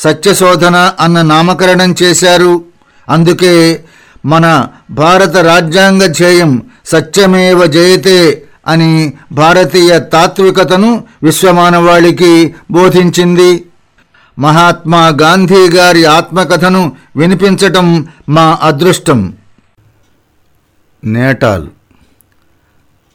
సత్యశోధన అన్న నామకరణం చేశారు. అందుకే మన భారత రాజ్యాంగ ధ్యేయం సత్యమేవ జయతే అని భారతీయ తాత్వికతను విశ్వమానవాళికి బోధించింది. మహాత్మా గాంధీ గారి ఆత్మకథను వినిపించటం మా అదృష్టం. నేటాల్.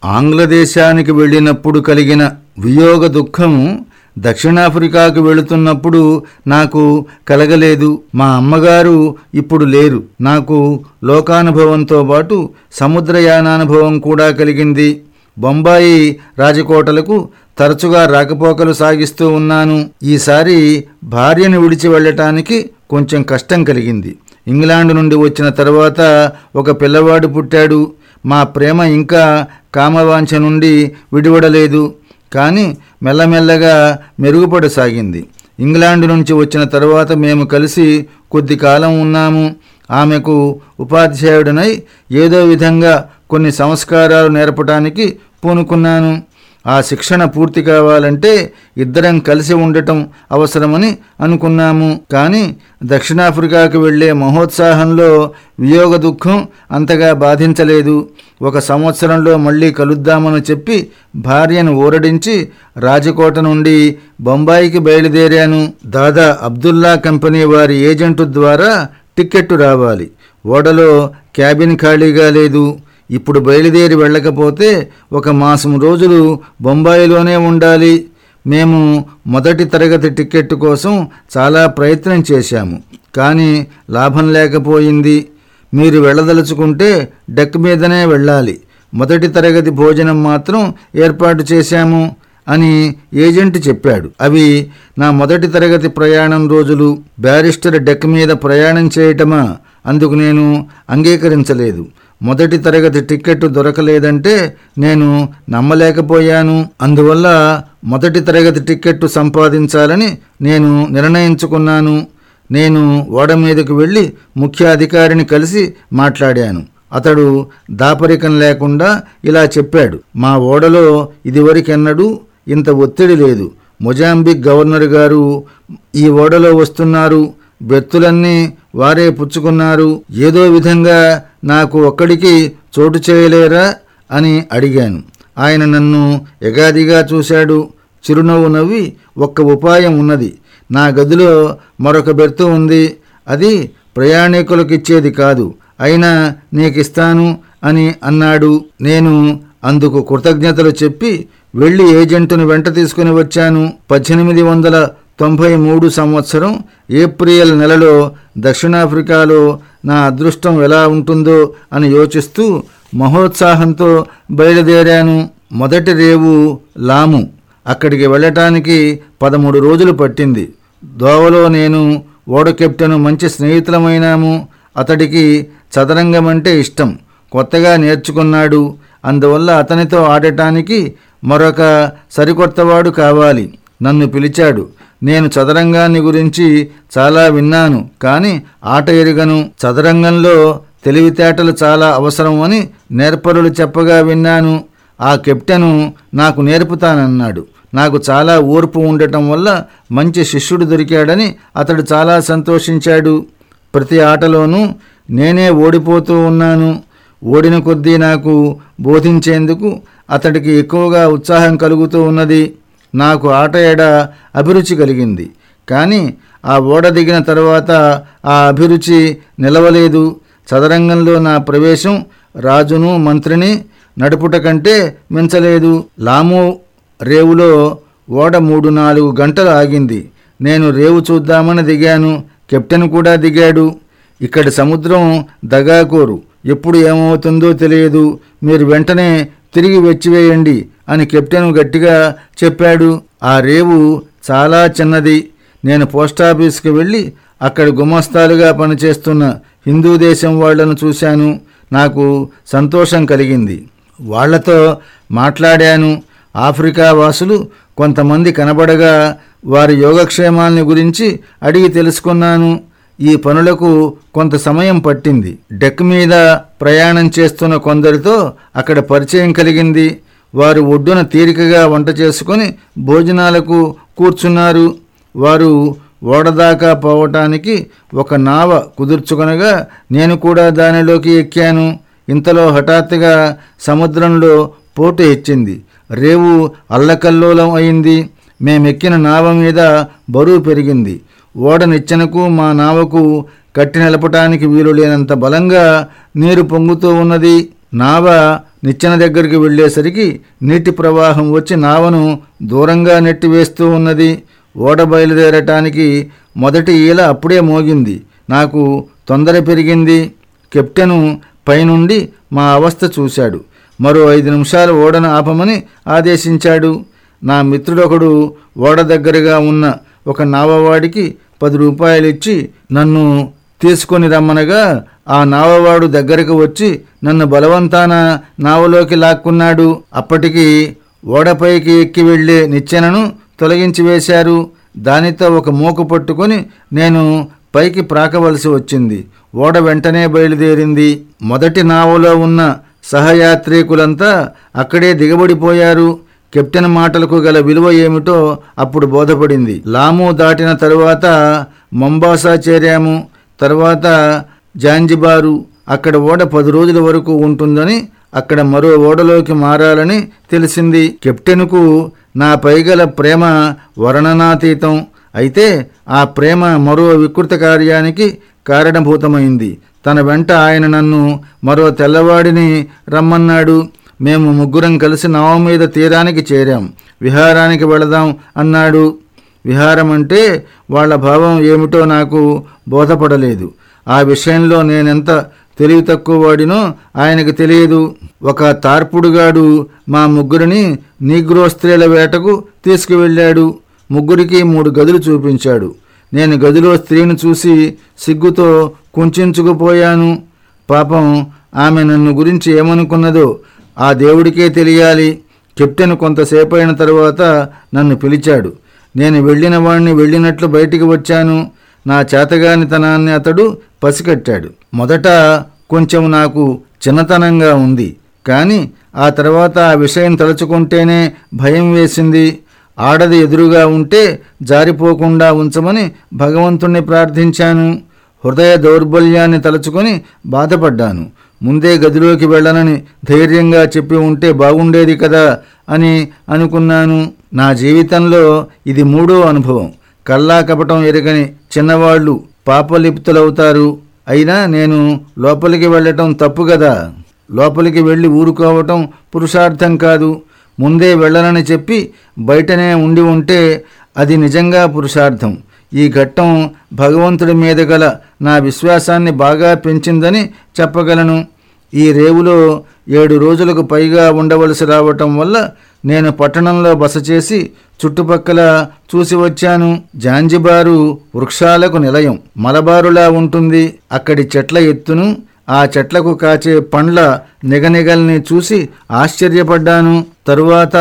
ఆంగ్లదేశానికి వెళ్ళినప్పుడు కలిగిన వియోగ దుఃఖము దక్షిణాఫ్రికాకు వెళుతున్నప్పుడు నాకు కలగలేదు. మా అమ్మగారు ఇప్పుడు లేరు. నాకు లోకానుభవంతో పాటు సముద్రయానానుభవం కూడా కలిగింది. బొంబాయి రాజకోటలకు తరచుగా రాకపోకలు సాగిస్తూ ఉన్నాను. ఈసారి భార్యను విడిచి వెళ్ళటానికి కొంచెం కష్టం కలిగింది. ఇంగ్లాండ్ నుండి వచ్చిన తర్వాత ఒక పిల్లవాడు పుట్టాడు. మా ప్రేమ ఇంకా కామవాంఛ నుండి విడివడలేదు. కానీ మెల్లమెల్లగా మెరుగుపడసాగింది. ఇంగ్లాండ్ నుంచి వచ్చిన తర్వాత మేము కలిసి కొద్ది కాలం ఉన్నాము. ఆమెకు ఉపాధ్యాయుడనై ఏదో విధంగా కొన్ని సంస్కారాలు నేర్పడానికి పూనుకున్నాను. ఆ శిక్షణ పూర్తి కావాలంటే ఇద్దరం కలిసి ఉండటం అవసరమని అనుకున్నాము. కానీ దక్షిణాఫ్రికాకు వెళ్ళే మహోత్సాహంలో వియోగ దుఃఖం అంతగా బాధించలేదు. ఒక సంవత్సరంలో మళ్ళీ కలుద్దామని చెప్పి భార్యను ఊరడించి రాజకోట నుండి బొంబాయికి బయలుదేరాను. దాదా అబ్దుల్లా కంపెనీ వారి ఏజెంటు ద్వారా టిక్కెట్టు రావాలి. ఓడలో క్యాబిన్ ఖాళీగా లేదు. ఇప్పుడు బయలుదేరి వెళ్ళకపోతే ఒక మాసం రోజులు బొంబాయిలోనే ఉండాలి. మేము మొదటి తరగతి టిక్కెట్ కోసం చాలా ప్రయత్నం చేశాము. కానీ లాభం లేకపోయింది. మీరు వెళ్ళదలుచుకుంటే డెక్ మీదనే వెళ్ళాలి. మొదటి తరగతి భోజనం మాత్రం ఏర్పాటు చేశాము అని ఏజెంట్ చెప్పాడు. అవి నా మొదటి తరగతి ప్రయాణం రోజులు. బ్యారిస్టర్ డెక్ మీద ప్రయాణం చేయటమా? అందుకు నేను అంగీకరించలేదు. మొదటి తరగతి టిక్కెట్ దొరకలేదంటే నేను నమ్మలేకపోయాను. అందువల్ల మొదటి తరగతి టిక్కెట్టు సంపాదించాలని నేను నిర్ణయించుకున్నాను. నేను ఓడ మీదకు వెళ్ళి ముఖ్య అధికారిని కలిసి మాట్లాడాను. అతడు దాపరికం లేకుండా ఇలా చెప్పాడు. మా ఓడలో ఇదివరకెన్నడూ ఇంత ఒత్తిడి లేదు. మొజాంబిక్ గవర్నర్ గారు ఈ ఓడలో వస్తున్నారు. బెత్తులన్నీ వారే పుచ్చుకున్నారు. ఏదో విధంగా నాకు ఒక్కడికి చోటు చేయలేరా అని అడిగాను. ఆయన నన్ను ఎగాదిగా చూశాడు. చిరునవ్వు నవ్వి ఒక్క ఉపాయం ఉన్నది. నా గదిలో మరొక బెర్తు ఉంది. అది ప్రయాణికులకిచ్చేది కాదు. అయినా నీకిస్తాను అని అన్నాడు. నేను అందుకు కృతజ్ఞతలు చెప్పి వెళ్ళి ఏజెంటును వెంట తీసుకుని వచ్చాను. పద్దెనిమిది వందల తొంభై మూడు సంవత్సరం ఏప్రిల్ నెలలో దక్షిణాఫ్రికాలో నా అదృష్టం ఎలా ఉంటుందో అని యోచిస్తూ మహోత్సాహంతో బయలుదేరాను మొదటి రేవు లాము. అక్కడికి వెళ్ళటానికి పదమూడు రోజులు పట్టింది. దోవలో నేను ఓడ కెప్టెను మంచి స్నేహితులమైనాము. అతడికి చదరంగం అంటే ఇష్టం. కొత్తగా నేర్చుకున్నాడు. అందువల్ల అతనితో ఆడటానికి మరొక సరికొత్తవాడు కావాలి. నన్ను పిలిచాడు. నేను చదరంగాన్ని గురించి చాలా విన్నాను కానీ ఆట ఎరుగను. చదరంగంలో తెలివితేటలు చాలా అవసరం అని నేర్పరులు చెప్పగా విన్నాను. ఆ కెప్టెను నాకు నేర్పుతానన్నాడు. నాకు చాలా ఓర్పు ఉండటం వల్ల మంచి శిష్యుడు దొరికాడని అతడు చాలా సంతోషించాడు. ప్రతి ఆటలోనూ నేనే ఓడిపోతూ ఉన్నాను. ఓడిన కొద్దీ నాకు బోధించేందుకు అతడికి ఎక్కువగా ఉత్సాహం కలుగుతూ ఉన్నది. నాకు ఆట ఎడ అభిరుచి కలిగింది. కానీ ఆ ఓడ దిగిన తర్వాత ఆ అభిరుచి నిలవలేదు. చదరంగంలో నా ప్రవేశం రాజును మంత్రిని నడుపుట కంటే మించలేదు. లాము రేవులో ఓడ మూడు నాలుగు గంటలు ఆగింది. నేను రేవు చూద్దామని దిగాను. కెప్టెన్ కూడా దిగాడు. ఇక్కడ సముద్రం దగాకోరు. ఎప్పుడు ఏమవుతుందో తెలియదు. మీరు వెంటనే తిరిగి వెచ్చివేయండి. అని కెప్టెన్ గట్టిగా చెప్పాడు. ఆ రేవు చాలా చిన్నది. నేను పోస్టాఫీస్కి వెళ్ళి అక్కడ గుమస్తాలుగా పనిచేస్తున్న హిందూ దేశం వాళ్ళను చూశాను. నాకు సంతోషం కలిగింది. వాళ్ళతో మాట్లాడాను. ఆఫ్రికా వాసులు కొంతమంది కనబడగా వారి యోగక్షేమాల్ని గురించి అడిగి తెలుసుకున్నాను. ఈ పనులకు కొంత సమయం పట్టింది. డెక్ మీద ప్రయాణం చేస్తున్న కొందరితో అక్కడ పరిచయం కలిగింది. వారు ఒడ్డున తీరికగా వంట చేసుకొని భోజనాలకు కూర్చున్నారు. వారు ఓడదాకా పోవటానికి ఒక నావ కుదుర్చుకొనగా నేను కూడా దానిలోకి ఎక్కాను. ఇంతలో హఠాత్తుగా సముద్రంలో పోటు హెచ్చింది రేవు అల్లకల్లోలం అయింది. మేమెక్కిన నావ మీద బరువు పెరిగింది. ఓడ నిచ్చెనకు మా నావకు కట్టి నిలపటానికి వీలు లేనంత బలంగా నీరు పొంగుతూ ఉన్నది. నావ నిచ్చెన దగ్గరికి వెళ్ళేసరికి నీటి ప్రవాహం వచ్చి నావను దూరంగా నెట్టివేస్తూ ఉన్నది. ఓడ బయలుదేరటానికి మొదటి ఈల అప్పుడే మోగింది. నాకు తొందర పెరిగింది. కెప్టెను పైనుండి మా అవస్థ చూశాడు. మరో ఐదు నిమిషాలు ఓడను ఆపమని ఆదేశించాడు. నా మిత్రుడొకడు ఓడ దగ్గరగా ఉన్న ఒక నావవాడికి పది రూపాయలిచ్చి నన్ను తీసుకొని రమ్మనగా ఆ నావవాడు దగ్గరకు వచ్చి నన్ను బలవంతాన నావలోకి లాక్కున్నాడు. అప్పటికి ఓడపైకి ఎక్కి వెళ్ళే నిచ్చెనను తొలగించి వేశారు. దానితో ఒక మూకు పట్టుకొని నేను పైకి ప్రాకవలసి వచ్చింది. ఓడ వెంటనే బయలుదేరింది. మొదటి నావలో ఉన్న సహయాత్రికులంతా అక్కడే దిగబడిపోయారు. కెప్టెన్ మాటలకు గల విలువ ఏమిటో అప్పుడు బోధపడింది. లాము దాటిన తరువాత మొంబాసా చేరాము. తర్వాత జాంజిబారు అక్కడ ఓడ పది రోజుల వరకు ఉంటుందని అక్కడ మరో ఓడలోకి మారాలని తెలిసింది. కెప్టెన్కు నా పైగల ప్రేమ వర్ణనాతీతం. అయితే ఆ ప్రేమ మరో వికృత కార్యానికి కారణభూతమైంది. తన వెంట ఆయన నన్ను మరో తెల్లవాడిని రమ్మన్నాడు. మేము ముగ్గురం కలిసి నావ మీద తీరానికి చేరాం. విహారానికి వెళదాం అన్నాడు. విహారం అంటే వాళ్ళ భావం ఏమిటో నాకు బోధపడలేదు. ఆ విషయంలో నేనెంత తెలివి తక్కువ వాడినో ఆయనకు తెలియదు. ఒక తార్పుడుగాడు మా ముగ్గురిని నీగ్రో స్త్రీల వేటకు తీసుకువెళ్ళాడు. ముగ్గురికి మూడు గదులు చూపించాడు. నేను గదిలో స్త్రీని చూసి సిగ్గుతో కుంచుకుపోయాను. పాపం ఆమె నన్ను గురించి ఏమనుకున్నదో ఆ దేవుడికే తెలియాలి. కెప్టెన్ కొంతసేపు అయిన నన్ను పిలిచాడు. నేను వెళ్ళిన వాణ్ణి వెళ్ళినట్లు బయటికి వచ్చాను. నా చేతగానితనాన్ని అతడు పసికట్టాడు మొదట కొంచెం నాకు చిన్నతనంగా ఉంది. కానీ ఆ తర్వాత ఆ విషయం తలుచుకుంటేనే భయం వేసింది. ఆడది ఎదురుగా ఉంటే జారిపోకుండా ఉంచమని భగవంతుణ్ణి ప్రార్థించాను. హృదయ దౌర్బల్యాన్ని తలుచుకొని బాధపడ్డాను. ముందే గదిలోకి వెళ్ళనని ధైర్యంగా చెప్పి ఉంటే బాగుండేది కదా అని అనుకున్నాను. నా జీవితంలో ఇది మూడో అనుభవం. కల్లా కపటం ఎరగని చిన్నవాళ్ళు పాపలిప్తులవుతారు. అయినా నేను లోపలికి వెళ్ళటం తప్పు కదా లోపలికి వెళ్ళి ఊరుకోవటం పురుషార్థం కాదు. ముందే వెళ్ళనని చెప్పి బయటనే ఉండి ఉంటే అది నిజంగా పురుషార్థం. ఈ ఘట్టం భగవంతుడి మీద గల నా విశ్వాసాన్ని బాగా పెంచిందని చెప్పగలను. ఈ రేవులో ఏడు రోజులకు పైగా ఉండవలసి రావటం వల్ల నేను పట్టణంలో బస చేసి చుట్టుపక్కల చూసి వచ్చాను. జాంజిబారు వృక్షాలకు నిలయం. మలబారులా ఉంటుంది. అక్కడి చెట్ల ఎత్తును. ఆ చెట్లకు కాచే పండ్ల నిగనిగల్ని చూసి ఆశ్చర్యపడ్డాను. తరువాత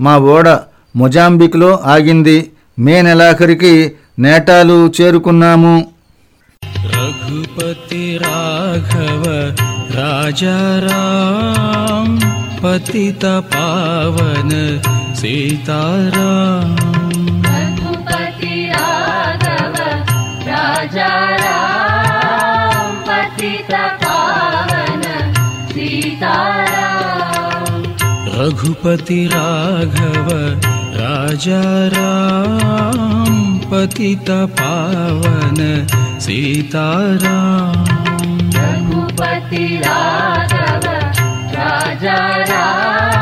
మా ఓడ మొజాంబిక్లో ఆగింది. మే నెలాఖరికి నేటాలు చేరుకున్నాము. రఘుపతి రాఘవ రాజారా. पतित पावन सीताराम। रघुपति राघव राजा राम पतित पावन सीताराम। रघुपति राघव राजा राम पतित पावन सीताराम। रघुपति राघव राजा राम